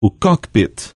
o cockpit.